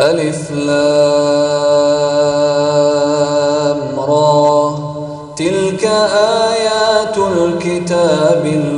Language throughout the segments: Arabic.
ألف لام را. تلك آيات الكتاب المبين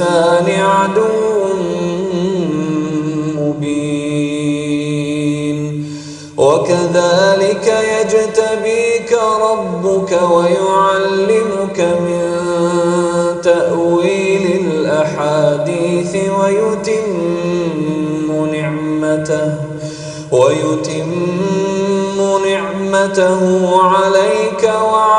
للإنسان عدو مبين. وكذلك يجتبيك ربك ويعلمك من تأويل الأحاديث ويتم نعمته ويتم نعمته عليك وعلى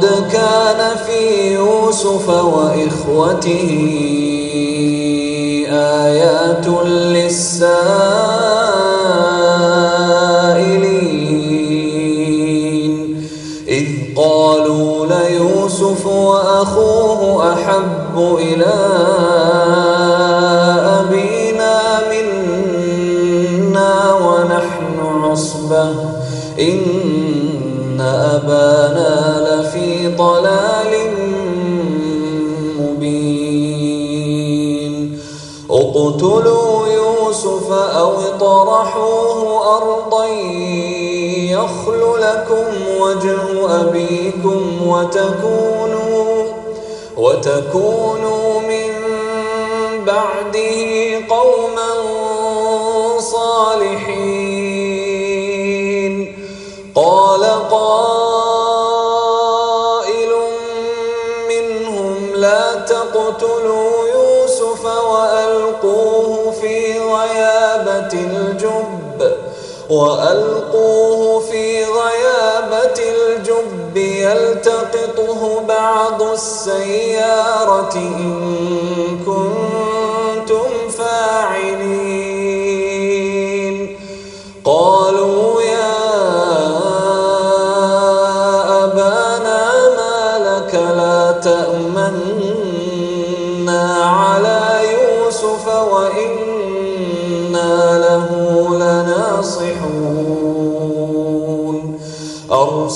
لقد كان في يوسف وإخوته آيات للسائلين. إذ قالوا ليوسف وأخوه أحب إلى ضلال مبين. اقتلوا يوسف أو اطرحوه أرضا يخل لكم وجه أبيكم وتكونوا وتكونوا من بعده قوما وألقوه في غيابة الجب يلتقطه بعض السيارة إن كنتم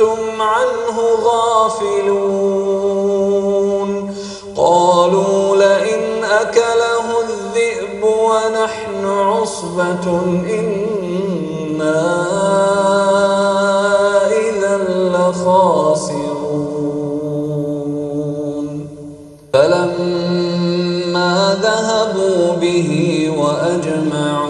وأنتم عنه غافلون. قالوا لئن أكله الذئب ونحن عصبة إنا إذا لخاسرون. فلما ذهبوا به وأجمعوا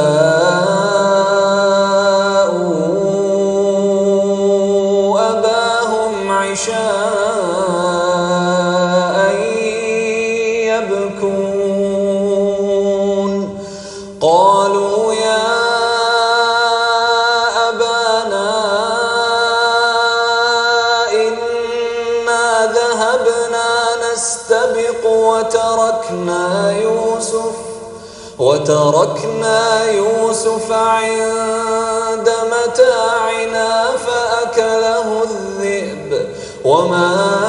وتركنا يوسف عند متاعنا فأكله الذئب وما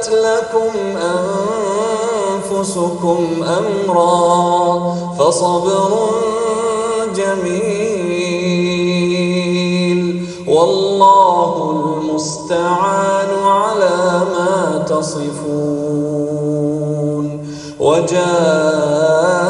سولت لكم أنفسكم أمرا فصبر جميل والله المستعان على ما تصفون وجاءت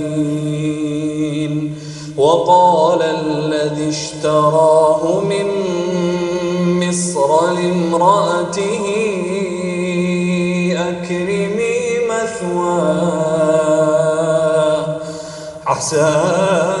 وقال الذي اشتراه من مصر لامرأته أكرمي مثواه. عسى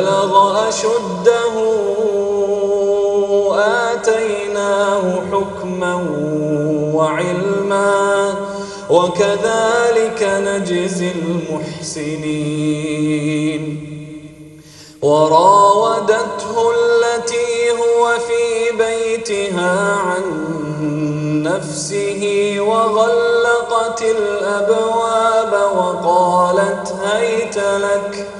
بلغ أشده آتيناه حكما وعلما وكذلك نجزي المحسنين. وراودته التي هو في بيتها عن نفسه وغلقت الأبواب وقالت هيت لك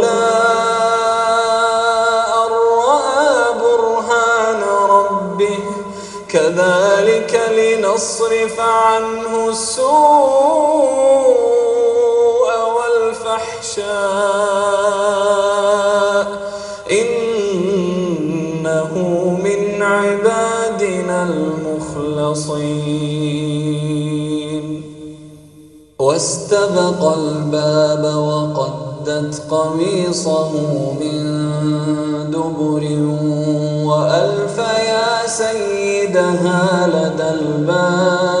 كذلك لنصرف عنه السوء والفحشاء. إنه من عبادنا المخلصين. واستبق الباب وقدت قميصه من دبر وألفين سيدها لدى الباب.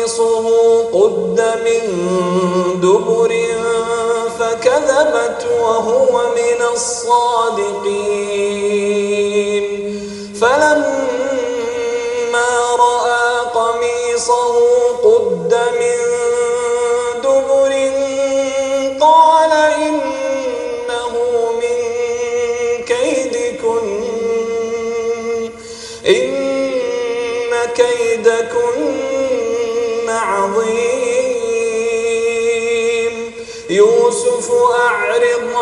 قد من دبر فكذبت وهو من الصادقين. فلما رأى قميصه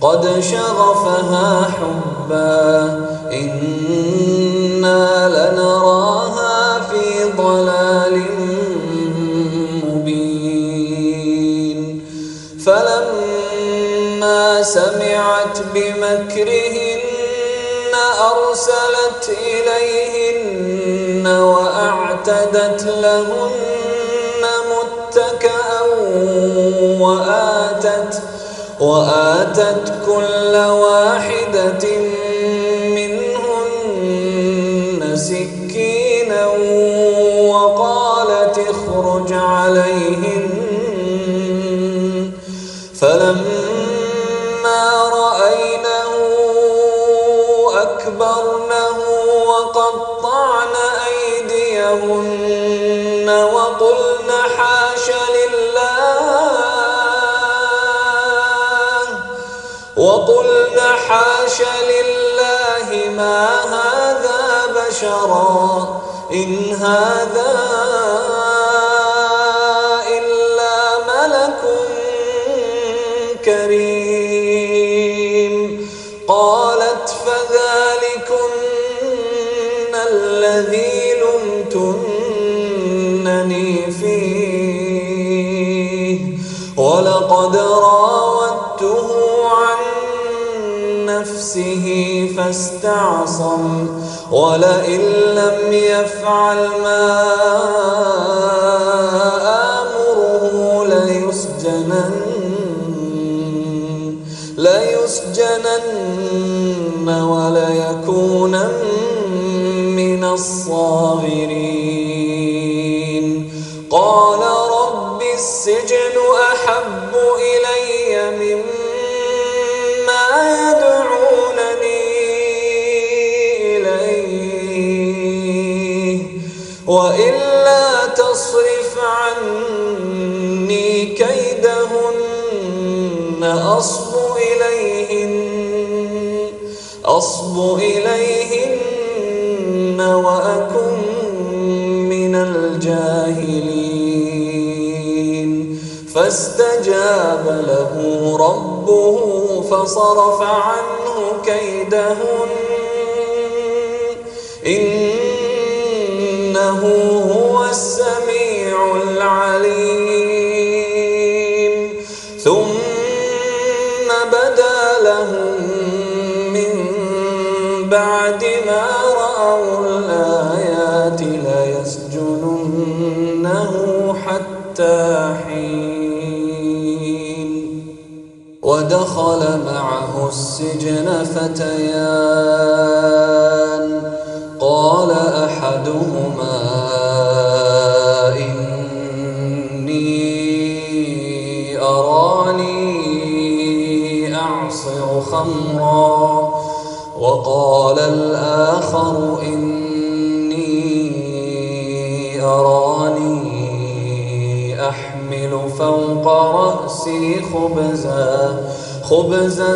قد شغفها حبا إنا لنراها في ضلال مبين. فلما سمعت بمكرهن أرسلت إليهن وأعتدت لهن متكأ وآتت وآتت كل واحدة منهن سكينا وقالت اخرج عليهن. فلما رأينه أكبرنه وقطعن أيديهن وقلن حاش وقلن حاش لله ما هذا بشرا إن هذا نفسه فاستعصم ولئن لم يفعل ما آمره ليسجنن ليسجنن وليكونن من الصاغرين. فاستجاب له ربه فصرف عنه كيدهن. ودخل معه السجن فتيان. خبزا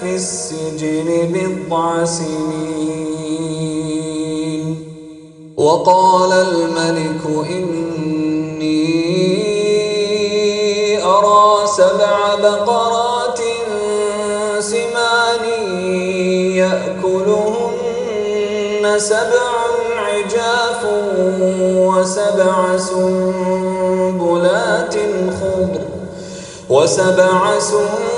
في السجن بضع سنين. وقال الملك إني أرى سبع بقرات سمان يأكلهن سبع عجاف وسبع سنبلات خضر وسبع سنبلات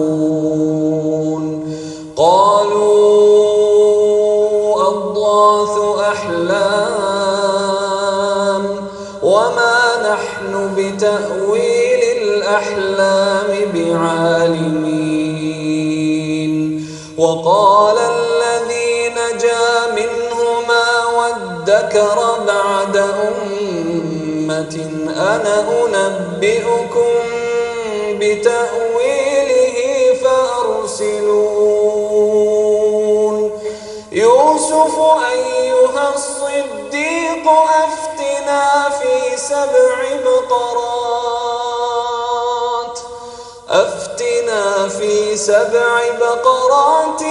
بتأويل الأحلام بعالمين. وقال الذي نجا منهما وادكر بعد أمة أنا أنبئكم بتأويله فأرسلون. يوسف أيها الصديق في سبع بقرات. أفتنا في سبع بقرات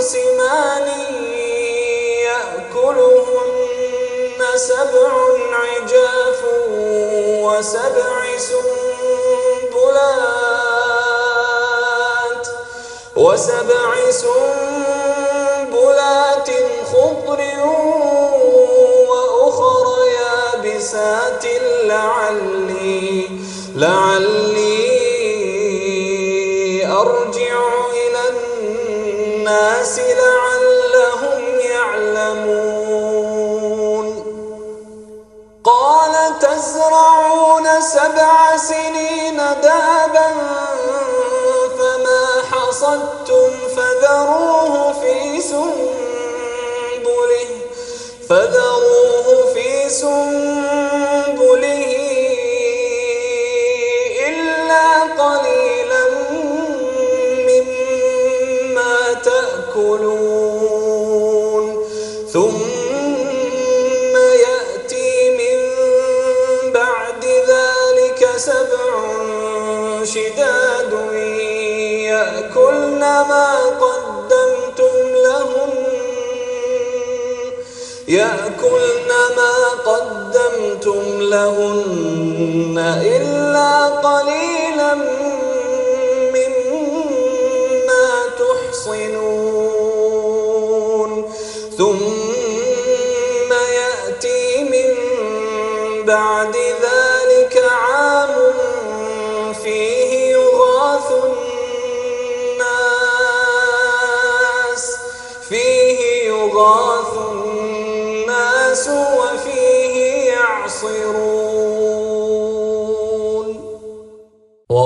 سمان يأكلهن سبع عجاف وسبع سنبلات. وسبع سنبلات خضر لعلي لعلي أرجع إلى الناس لعلهم يعلمون. قال تزرعون سبع سنين دابا فما حصدتم فذروه في سنبله فذروه في سنبله. قدمتم لهن إلا قليلا مما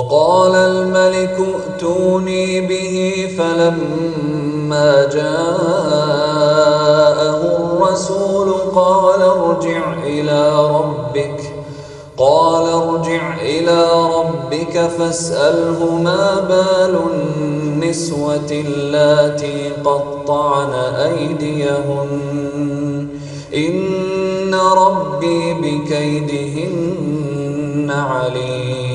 وقال الملك ائتوني به فلما جاء الرسول قال ارجع إلى ربك قال ارجع إلى ربك فاسأله ما بال النسوة اللاتي قطعن أيديهن إن ربي بكيدهن عليم.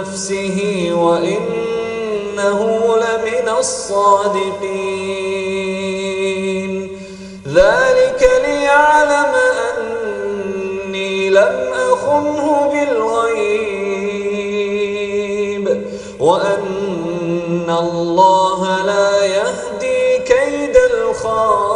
نفسه وإنه لمن الصادقين. ذلك ليعلم أني لم أخنه بالغيب وأن الله لا يهدي كيد الخائنين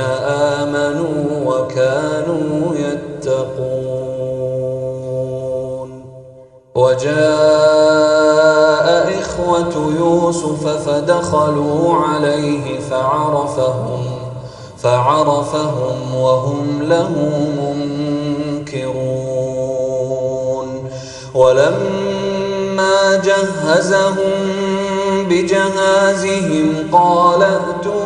آمنوا وكانوا يتقون. وجاء إخوة يوسف فدخلوا عليه فعرفهم فعرفهم وهم له منكرون. ولما جهزهم بجهازهم قال ائتوني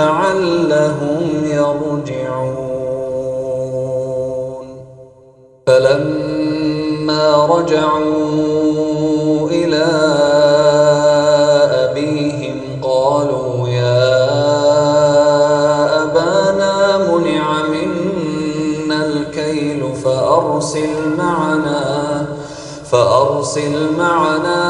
لعلهم يرجعون. فلما رجعوا إلى أبيهم قالوا يا أبانا منع منا الكيل فأرسل معنا فأرسل معنا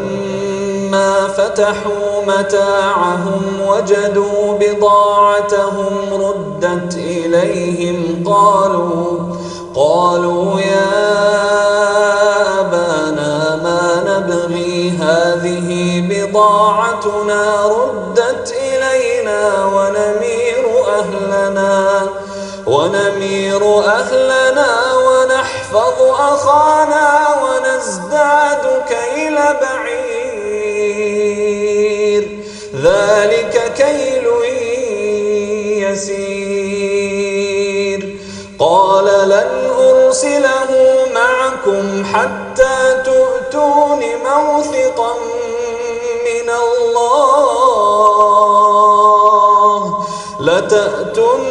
فتحوا متاعهم وجدوا بضاعتهم ردت إليهم قالوا قالوا يا أبانا ما نبغي هذه بضاعتنا ردت إلينا ونمير أهلنا ونمير أهلنا ونحفظ أخانا ونزداد كيل بعير. ذلك كيل يسير. قال لن أرسله معكم حتى تؤتون موثقا من الله. لتأتنني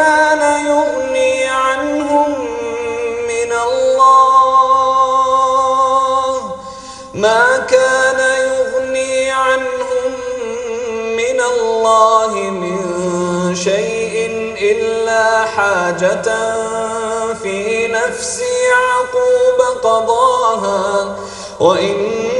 كان يغني عنهم من الله. ما كان يغني عنهم من الله من شيء إلا حاجة في نفس يعقوب قضاها. وإنه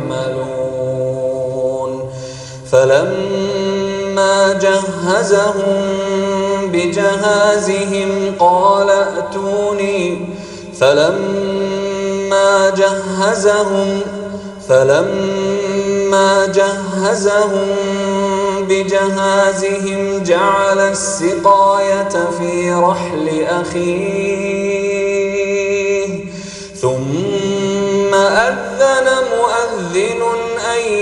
فلما جهزهم بجهازهم قال ائتوني. فلما جهزهم فلما جهزهم بجهازهم جعل السقاية في رحل أخيه ثم أذن مؤذن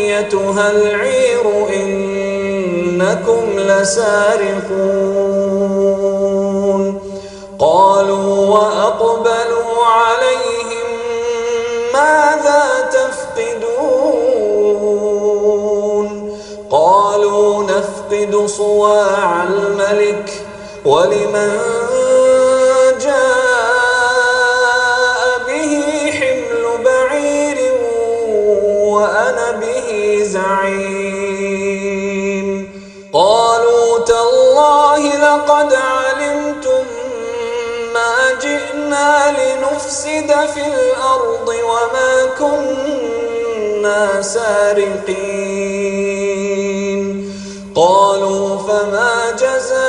أيتها العير إنكم لسارقون. قالوا وأقبلوا عليهم ماذا تفقدون؟ قالوا نفقد صواع الملك ولمن لنفسد في الأرض وما كنا سارقين. قالوا فما جزاؤه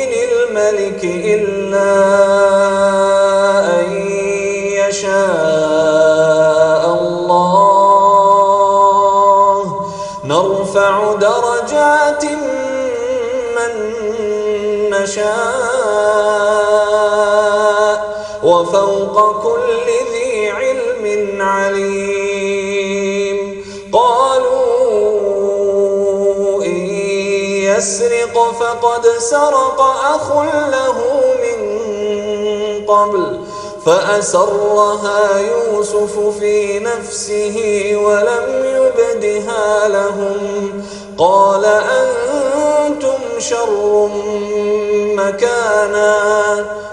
الملك إلا فقد سرق أخ له من قبل فأسرها يوسف في نفسه ولم يبدها لهم قال أنتم شر مكانا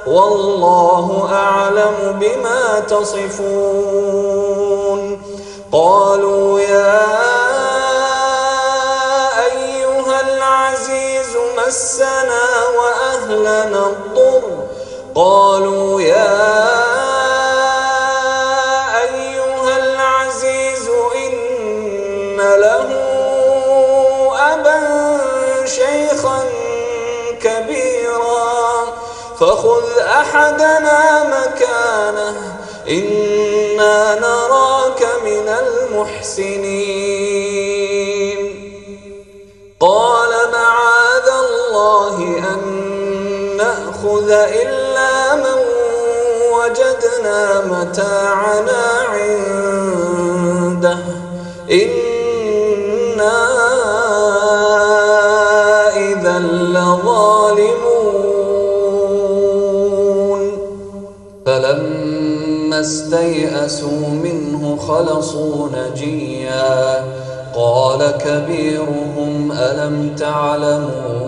والله أعلم بما تصفون قالوا يا مسنا وأهلنا الضر. قالوا يا أيها العزيز إن له أبا شيخا كبيرا. فخذ أحدنا مكانه إنا نراك من المحسنين. قال نأخذ إلا من وجدنا متاعنا عنده. إنا إذا لظالمون. فلما استيئسوا منه خلصوا نجيا. قال كبيرهم ألم تعلموا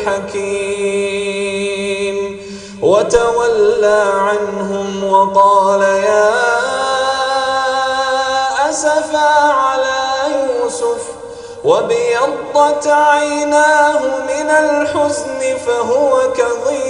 الحكيم. وتولى عنهم وقال يا أسفا على يوسف وبيضت عيناه من الحزن فهو كظيم.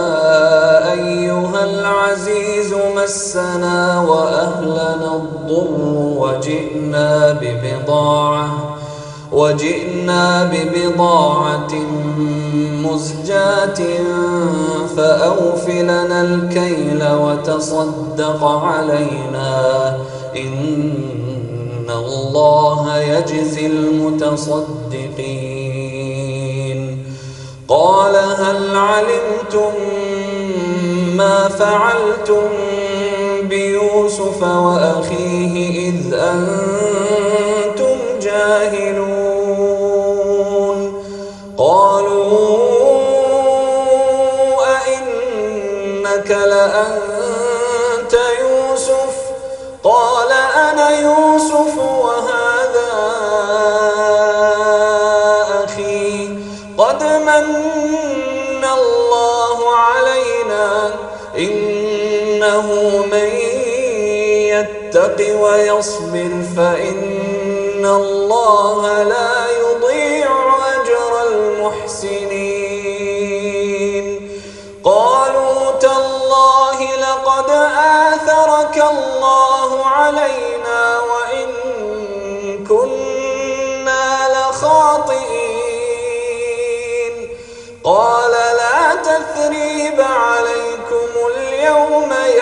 العزيز مسنا وأهلنا الضر وجئنا ببضاعة وجئنا ببضاعة مزجاة فأوف لنا الكيل وتصدق علينا إن الله يجزي المتصدقين قال هل علمتم ما فعلتم بيوسف وأخيه إذ أنتم جاهلون قالوا أئنك لأنت يوسف قال أنا يوسف إنه من يتق ويصبر فإن الله لا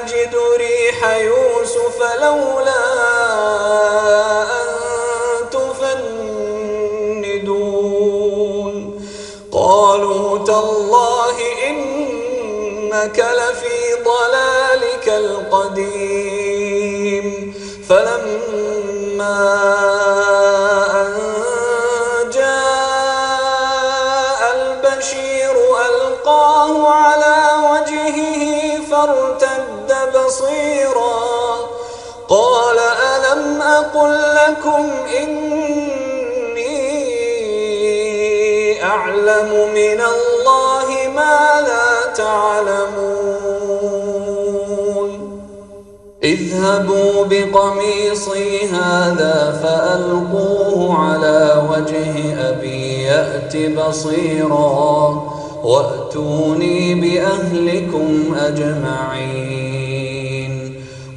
لأجد ريح يوسف لولا أن تفندون. قالوا تالله إنك لفي ضلالك القديم. فلما قال ألم أقل لكم إني أعلم من الله ما لا تعلمون اذهبوا بقميصي هذا فألقوه على وجه أبي يأت بصيرا وأتوني بأهلكم أجمعين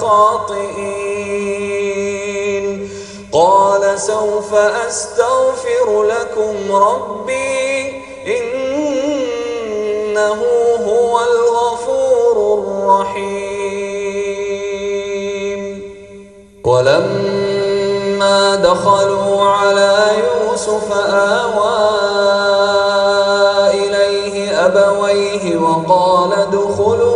خاطئين. قال سوف أستغفر لكم ربي إنه هو الغفور الرحيم. ولما دخلوا على يوسف آوان أبويه وقال ادخلوا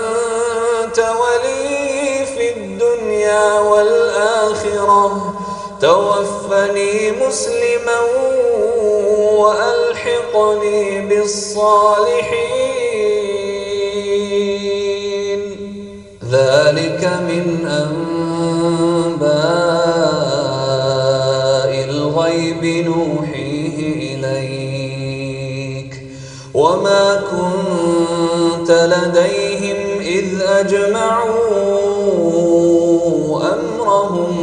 والآخرة. توفني مسلما وألحقني بالصالحين. ذلك من أنباء نوحيه إليك. وما كنت لديهم إذ أمرهم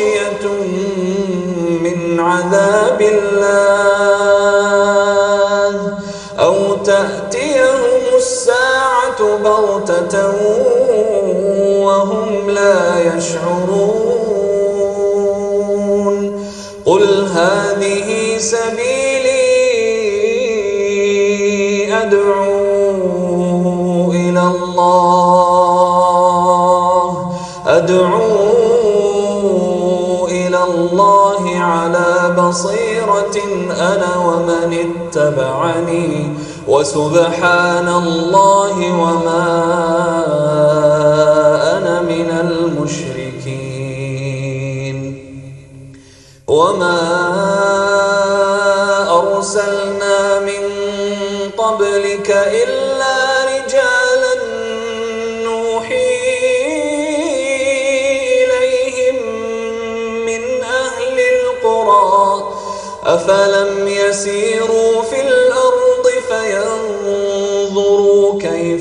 غاشية من عذاب الله أو تأتيهم الساعة بغتة بصيرة أنا ومن اتبعني وسبحان الله وما أنا من المشركين. وما أرسلنا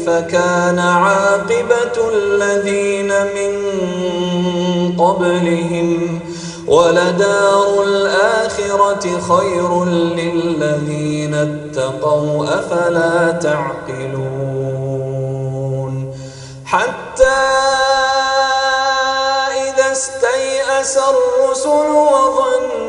فينظروا كيف كان عاقبة الذين من قبلهم ولدار الآخرة خير للذين اتقوا أفلا تعقلون؟ حتى إذا استيأس الرسل وظنوا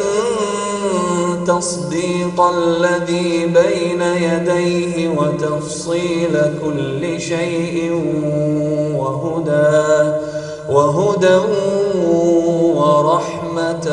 تصديق الذي بين يديه وتفصيل كل شيء وهدى وهدى ورحمة